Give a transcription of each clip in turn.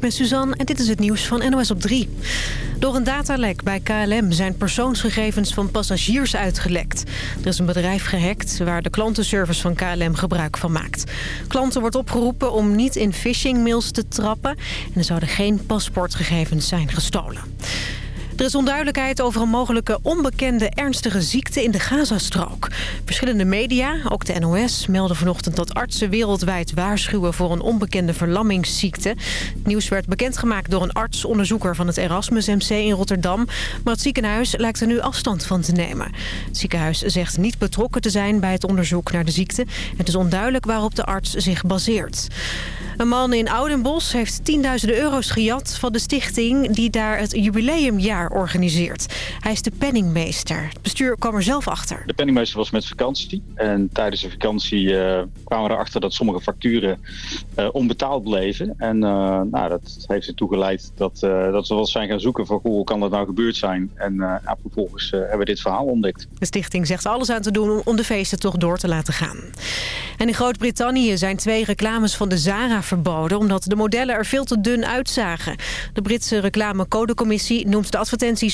ik ben Suzanne en dit is het nieuws van NOS op 3. Door een datalek bij KLM zijn persoonsgegevens van passagiers uitgelekt. Er is een bedrijf gehackt waar de klantenservice van KLM gebruik van maakt. Klanten wordt opgeroepen om niet in phishing-mails te trappen... en er zouden geen paspoortgegevens zijn gestolen. Er is onduidelijkheid over een mogelijke onbekende ernstige ziekte in de Gazastrook. Verschillende media, ook de NOS, melden vanochtend dat artsen wereldwijd waarschuwen voor een onbekende verlammingsziekte. Het nieuws werd bekendgemaakt door een arts-onderzoeker van het Erasmus MC in Rotterdam. Maar het ziekenhuis lijkt er nu afstand van te nemen. Het ziekenhuis zegt niet betrokken te zijn bij het onderzoek naar de ziekte. Het is onduidelijk waarop de arts zich baseert. Een man in Oudenbos heeft tienduizenden euro's gejat van de stichting die daar het jubileumjaar organiseert. Hij is de penningmeester. Het bestuur kwam er zelf achter. De penningmeester was met vakantie. En tijdens de vakantie uh, kwamen we erachter dat sommige facturen uh, onbetaald bleven. En uh, nou, dat heeft ertoe geleid dat, dat we wel zijn gaan zoeken van hoe kan dat nou gebeurd zijn. En ja, vervolgens hebben we dit verhaal ontdekt. De stichting zegt alles aan te doen om de feesten toch door te laten gaan. En in Groot-Brittannië zijn twee reclames van de Zara verboden... omdat de modellen er veel te dun uitzagen. De Britse reclamecodecommissie noemt de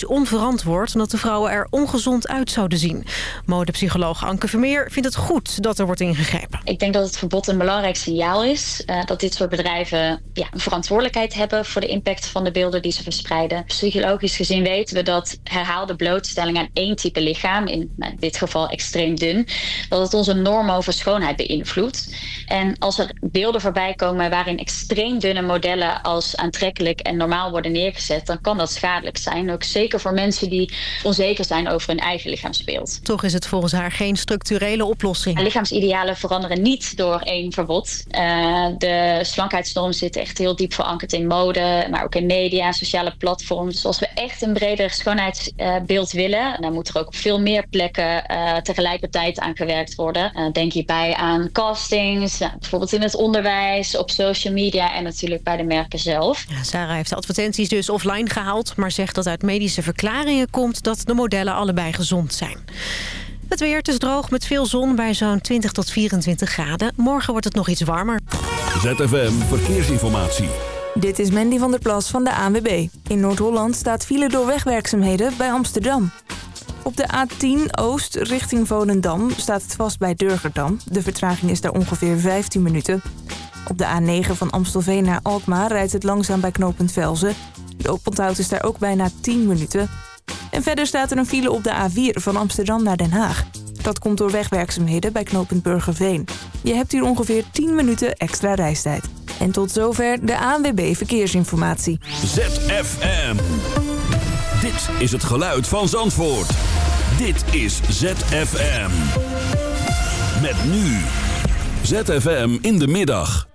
onverantwoord... omdat de vrouwen er ongezond uit zouden zien. Modepsycholoog Anke Vermeer vindt het goed dat er wordt ingegrepen. Ik denk dat het verbod een belangrijk signaal is. Uh, dat dit soort bedrijven ja, een verantwoordelijkheid hebben... voor de impact van de beelden die ze verspreiden. Psychologisch gezien weten we dat herhaalde blootstelling aan één type lichaam... in nou, dit geval extreem dun... dat het onze norm over schoonheid beïnvloedt. En als er beelden voorbij komen waarin extreem dunne modellen... als aantrekkelijk en normaal worden neergezet... dan kan dat schadelijk zijn. Ook zeker voor mensen die onzeker zijn over hun eigen lichaamsbeeld. Toch is het volgens haar geen structurele oplossing. Lichaamsidealen veranderen niet door één verbod. Uh, de slankheidsnorm zit echt heel diep verankerd in mode, maar ook in media, sociale platforms. Dus als we echt een breder schoonheidsbeeld willen, dan moet er ook op veel meer plekken uh, tegelijkertijd aan gewerkt worden. denk hierbij aan castings, bijvoorbeeld in het onderwijs, op social media en natuurlijk bij de merken zelf. Ja, Sarah heeft de advertenties dus offline gehaald, maar zegt dat uit medische verklaringen komt dat de modellen allebei gezond zijn. Het weer, het is droog met veel zon bij zo'n 20 tot 24 graden. Morgen wordt het nog iets warmer. ZFM Verkeersinformatie. Dit is Mandy van der Plas van de ANWB. In Noord-Holland staat file door wegwerkzaamheden bij Amsterdam. Op de A10 Oost richting Volendam staat het vast bij Durgerdam. De vertraging is daar ongeveer 15 minuten. Op de A9 van Amstelveen naar Alkmaar rijdt het langzaam bij knooppunt Velzen. De oponthoud is daar ook bijna 10 minuten. En verder staat er een file op de A4 van Amsterdam naar Den Haag. Dat komt door wegwerkzaamheden bij knooppunt Burgerveen. Je hebt hier ongeveer 10 minuten extra reistijd. En tot zover de ANWB Verkeersinformatie. ZFM. Dit is het geluid van Zandvoort. Dit is ZFM. Met nu. ZFM in de middag.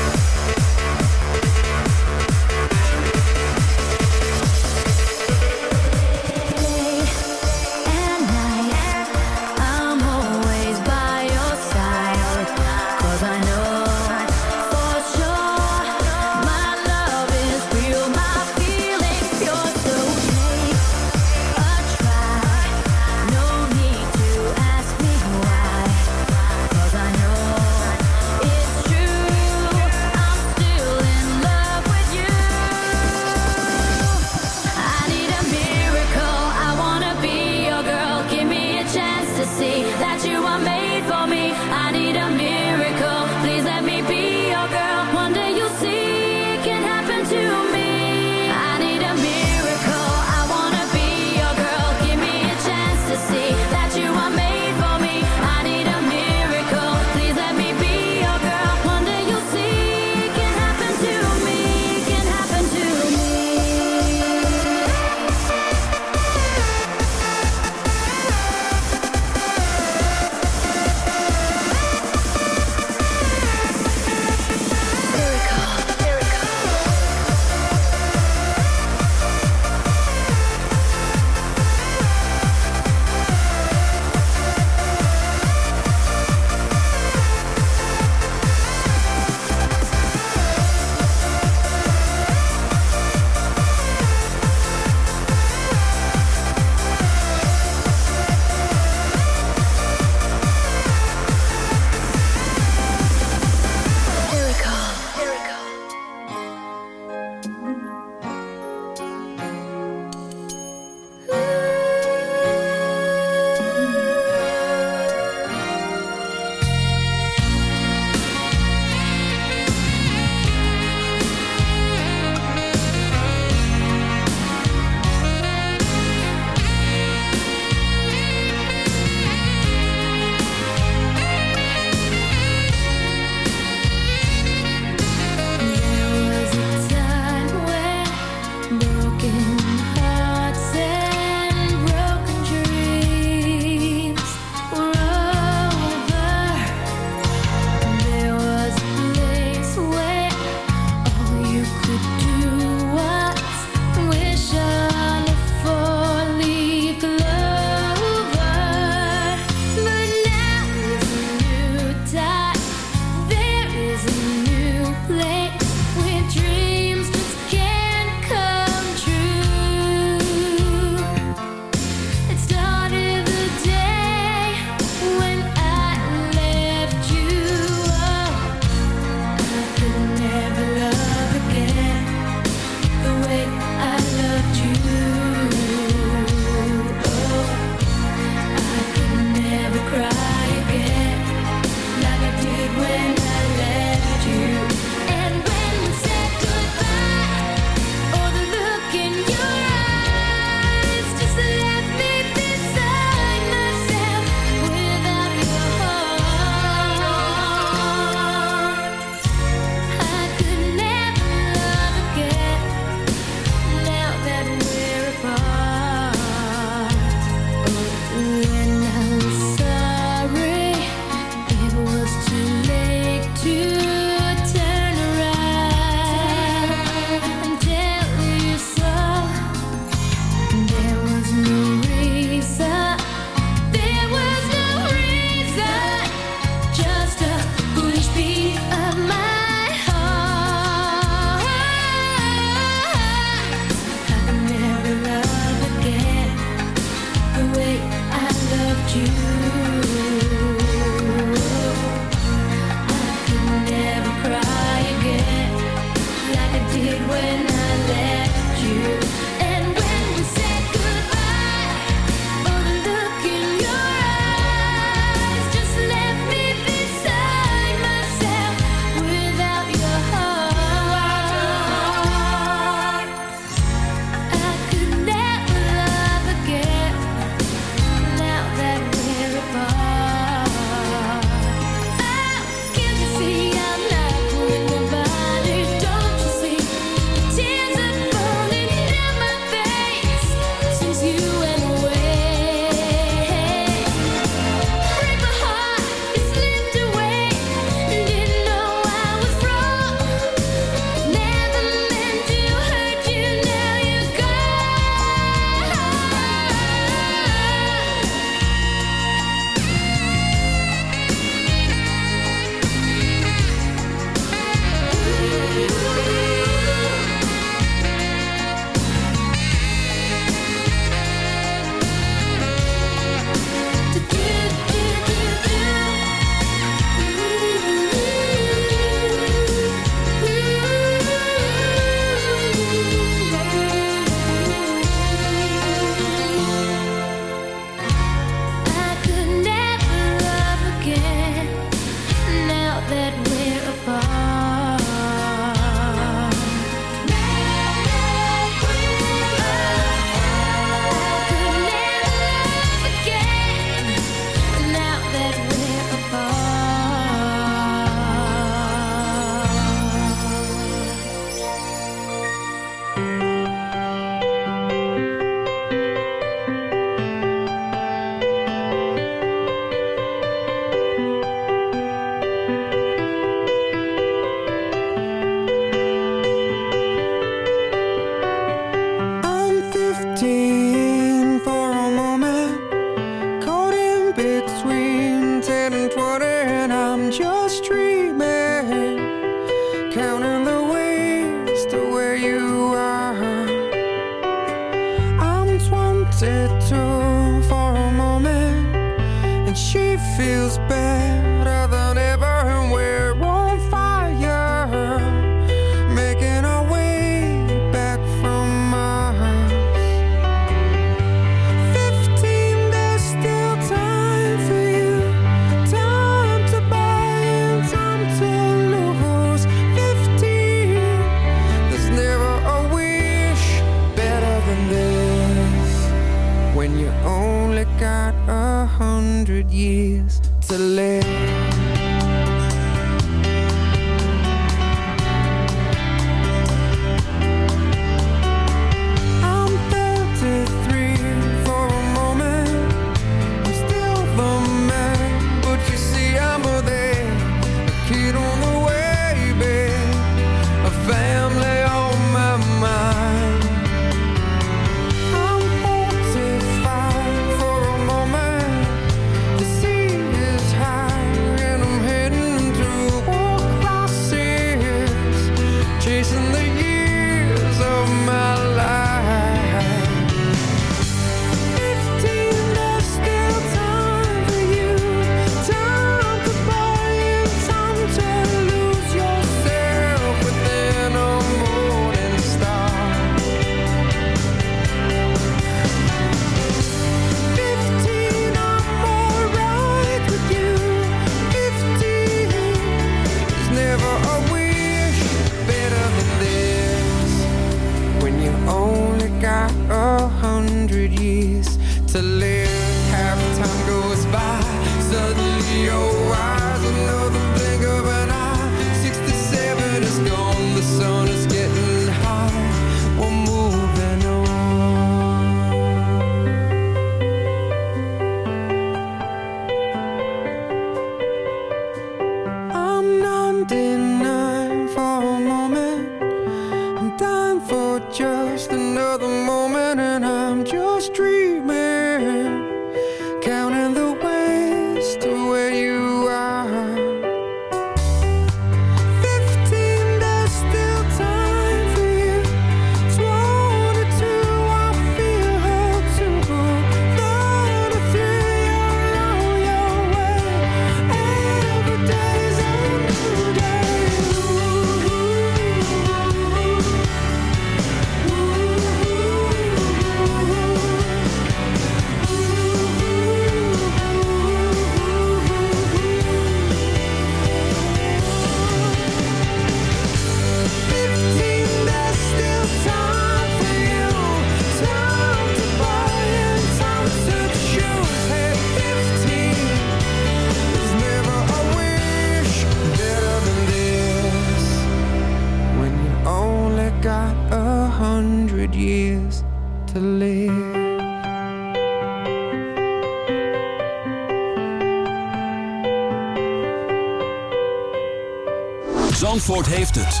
Zandvoort heeft het.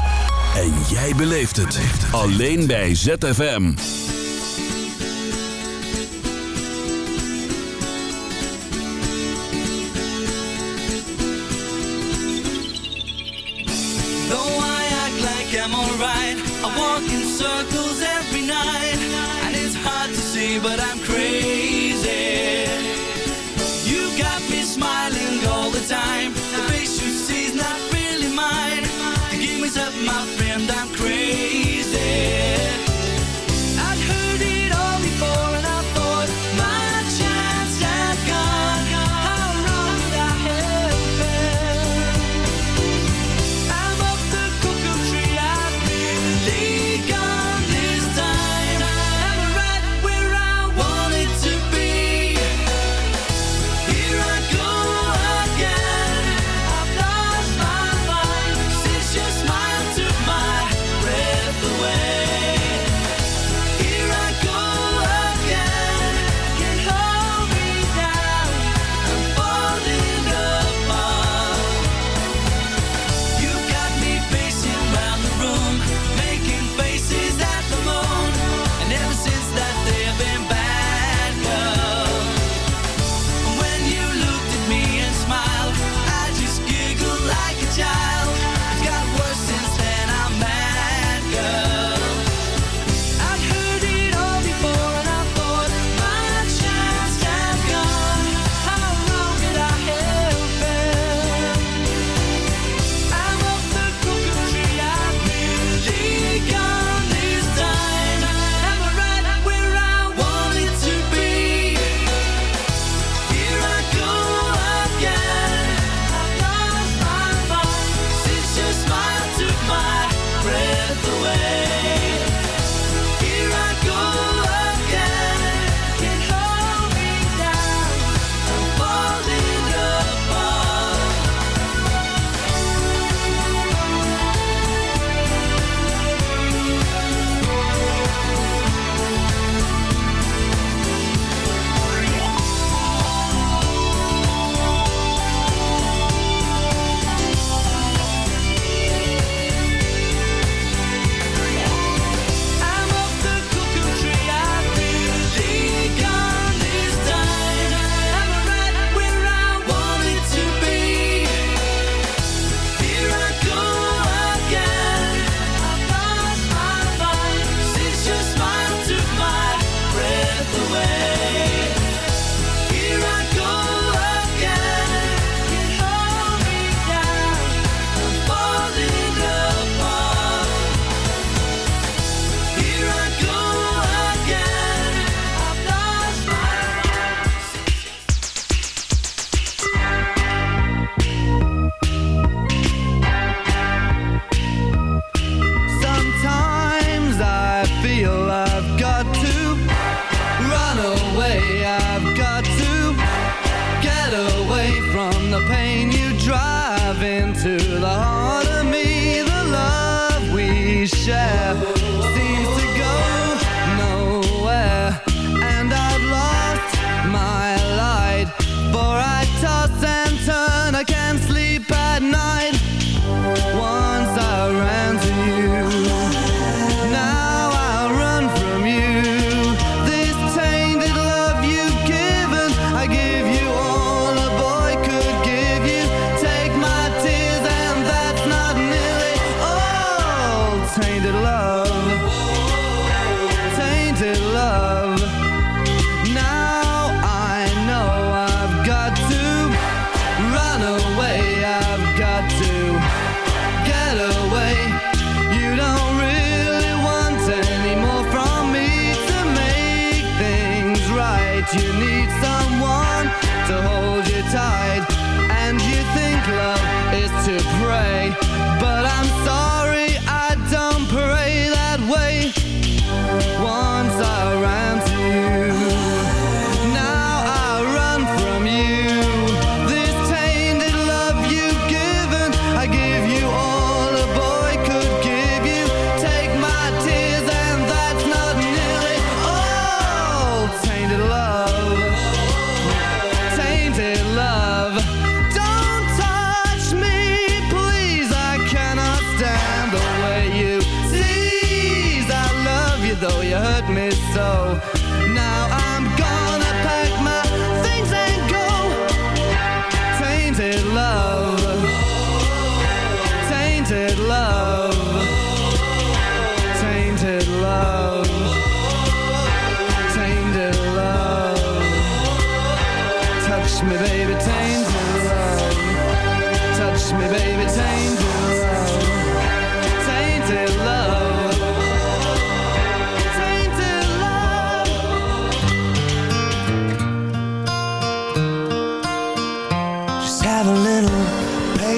En jij beleeft het. Alleen bij ZFM. Though I act like I'm alright, I walk in circles every night. And it's hard to see, but I'm crazy. You got me smiling all the time.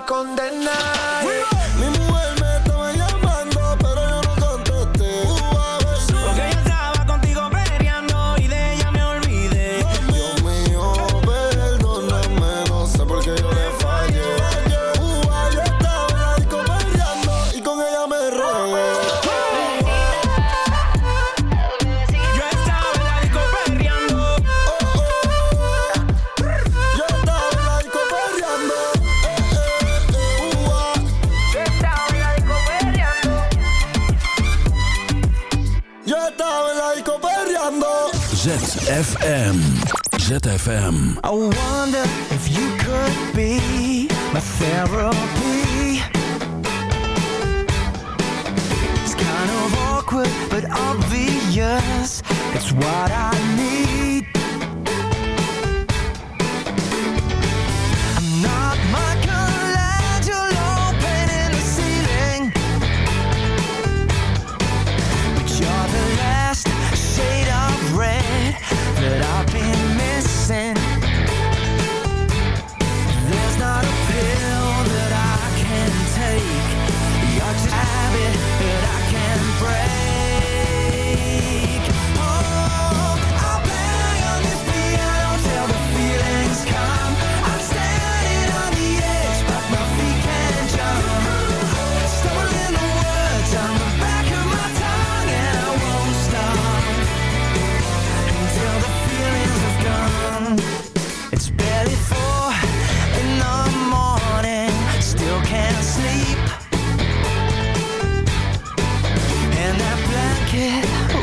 y. ZFM. I wonder if you could be my therapy. It's kind of awkward but obvious. It's what I need.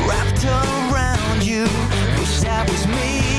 wrapped around you. Wish that was me.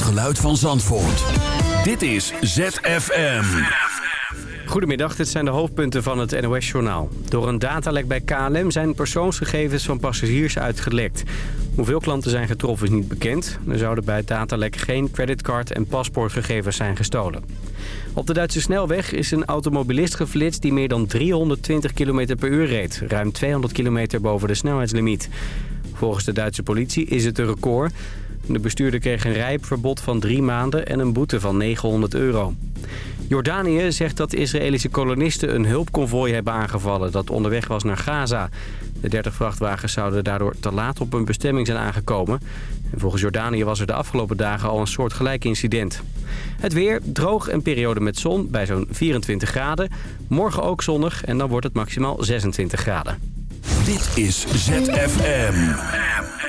Het geluid van Zandvoort. Dit is ZFM. Goedemiddag, dit zijn de hoofdpunten van het NOS-journaal. Door een datalek bij KLM zijn persoonsgegevens van passagiers uitgelekt. Hoeveel klanten zijn getroffen is niet bekend. Er zouden bij het datalek geen creditcard- en paspoortgegevens zijn gestolen. Op de Duitse snelweg is een automobilist geflitst die meer dan 320 km per uur reed. Ruim 200 km boven de snelheidslimiet. Volgens de Duitse politie is het een record. De bestuurder kreeg een rijverbod van drie maanden en een boete van 900 euro. Jordanië zegt dat Israëlische kolonisten een hulpconvooi hebben aangevallen... dat onderweg was naar Gaza. De 30 vrachtwagens zouden daardoor te laat op hun bestemming zijn aangekomen. En volgens Jordanië was er de afgelopen dagen al een soortgelijk incident. Het weer, droog en periode met zon bij zo'n 24 graden. Morgen ook zonnig en dan wordt het maximaal 26 graden. Dit is ZFM.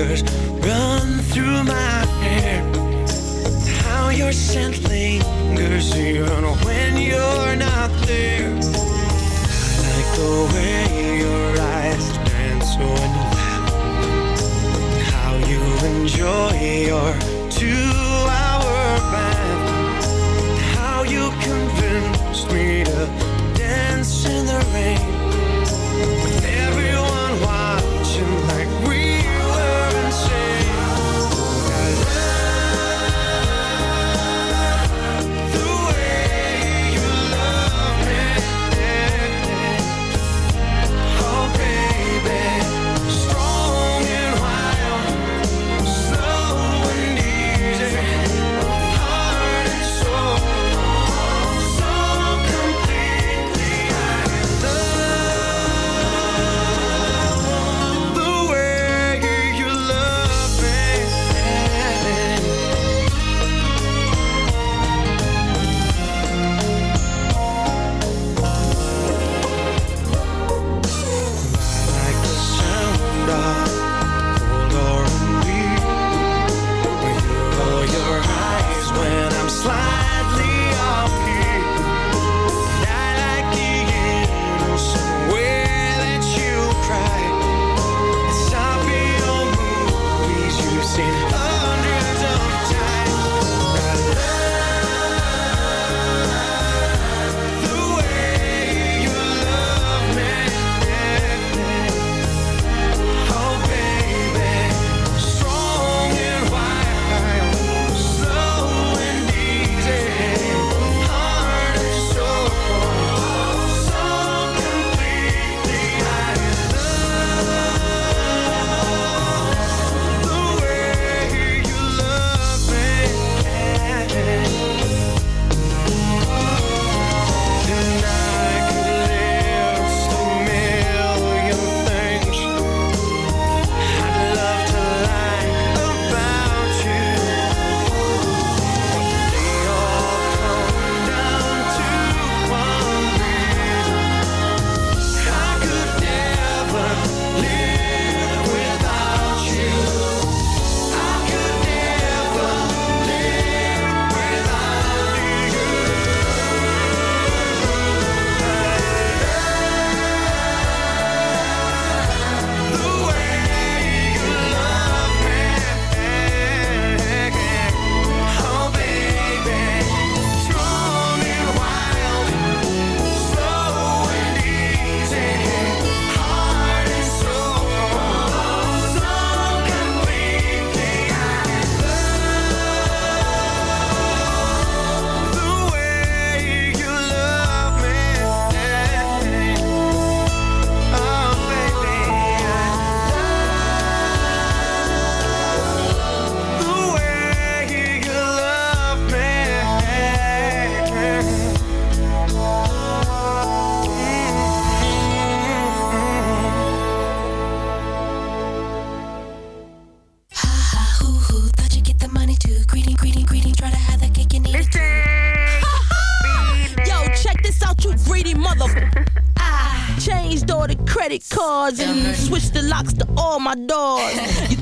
Fingers run through my hair. How your scent lingers even when you're not there. I like the way your eyes dance when you laugh. How you enjoy your two-hour bath. How you convinced me to dance in the rain and switch the locks to all my doors.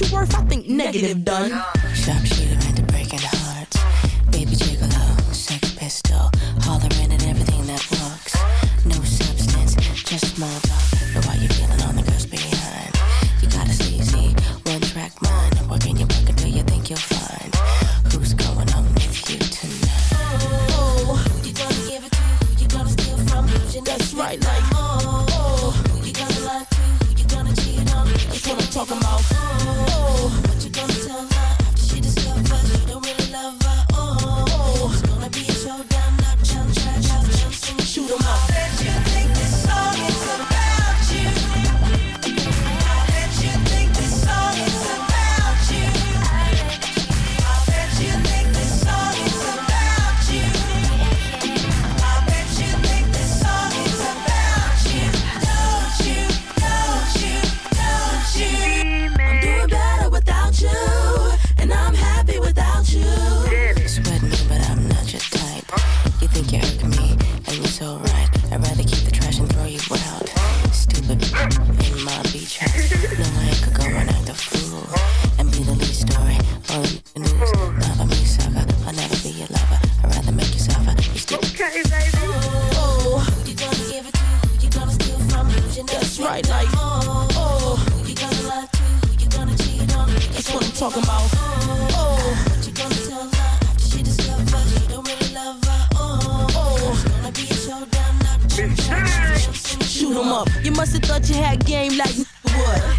you worth? I think negative done. Sharpshooter into breaking hearts. Baby talking about. Oh, what you gonna tell her after she discovers you don't really love her? Oh, it's gonna be a showdown, not Shoot 'em up. You must have thought you had game like?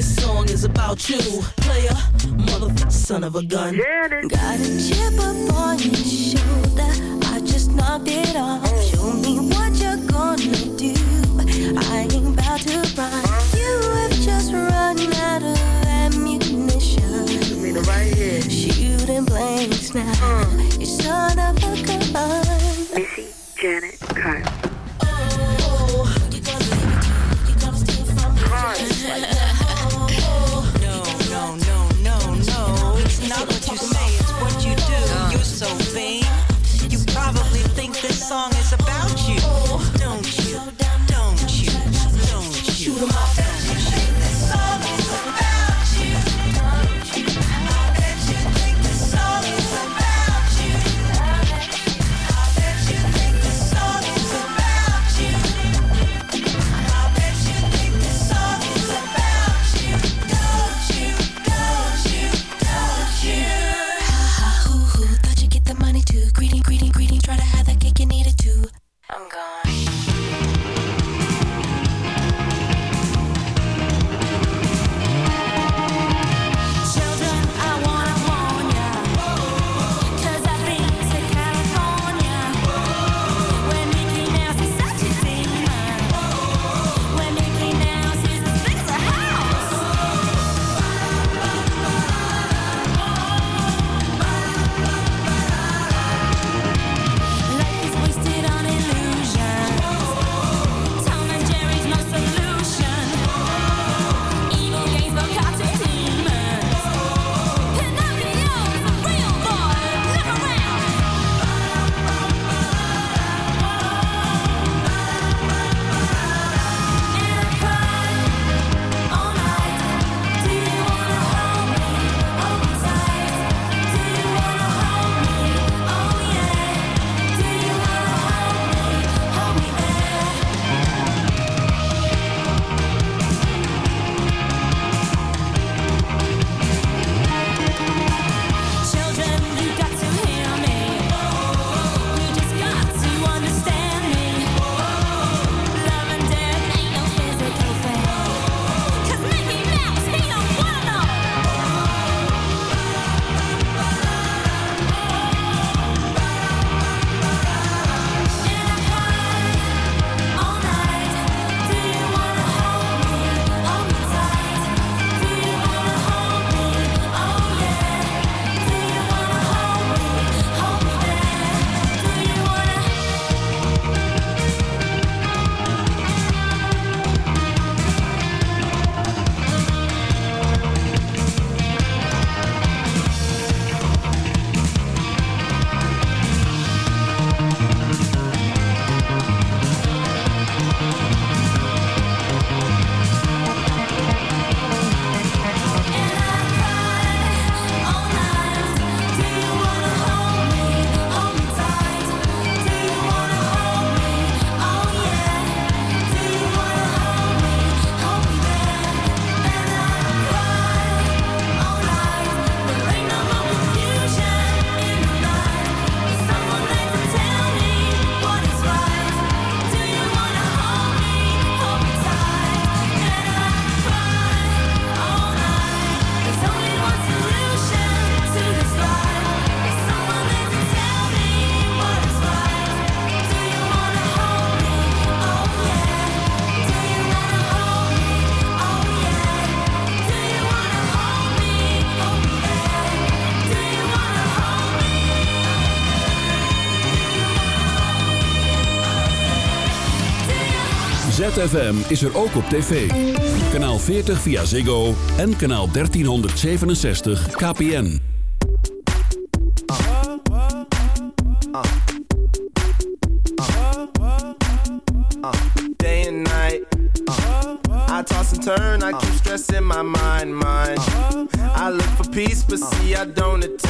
this song is about you. Player, motherfucker, son of a gun. Got a chip up on your shoulder. I just knocked it off. Show me what you're gonna do. I ain't about to run. You have just run out of ammunition. Shooting blanks now. You son of a gun. Missy Janet Carter. Song is about ZFM is er ook op tv. Kanaal 40 via Ziggo en kanaal 1367 KPN. day and night. Uh, I toss and turn, I keep stressing my mind, mind. I look for peace, but see I don't.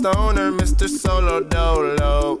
Stoner, Mr. Solo Dolo.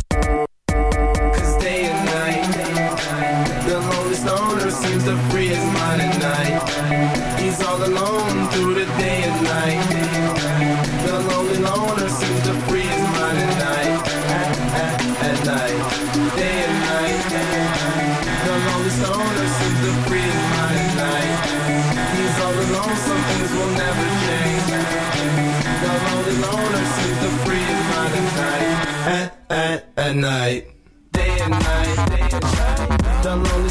At, at, at night. Day and night, day and night. The lonely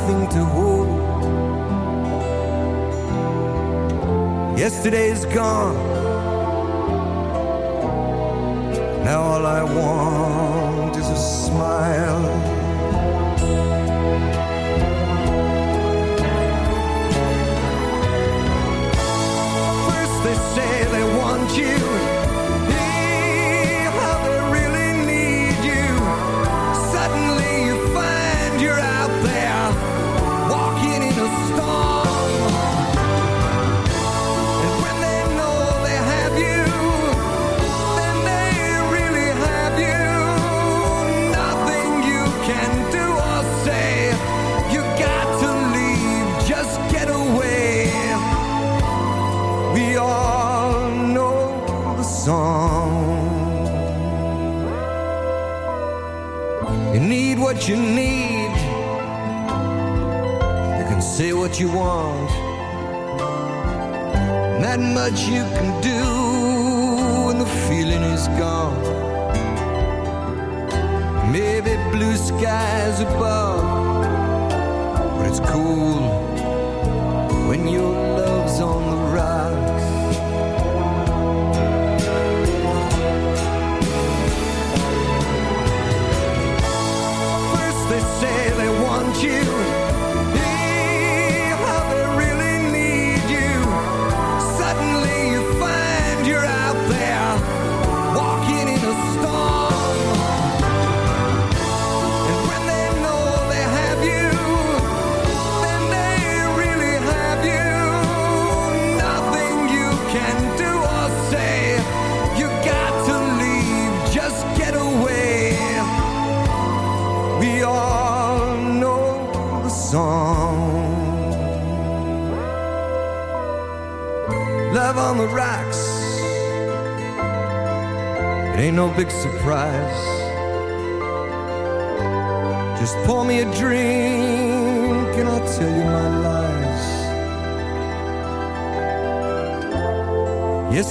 nothing to hold. Yesterday's gone. Now all I want is a smile. First they say they want you.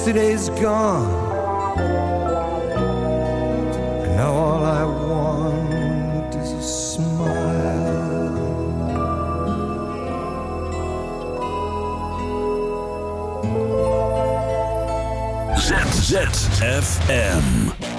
Today's gone. And now all I want is a smile. ZZFM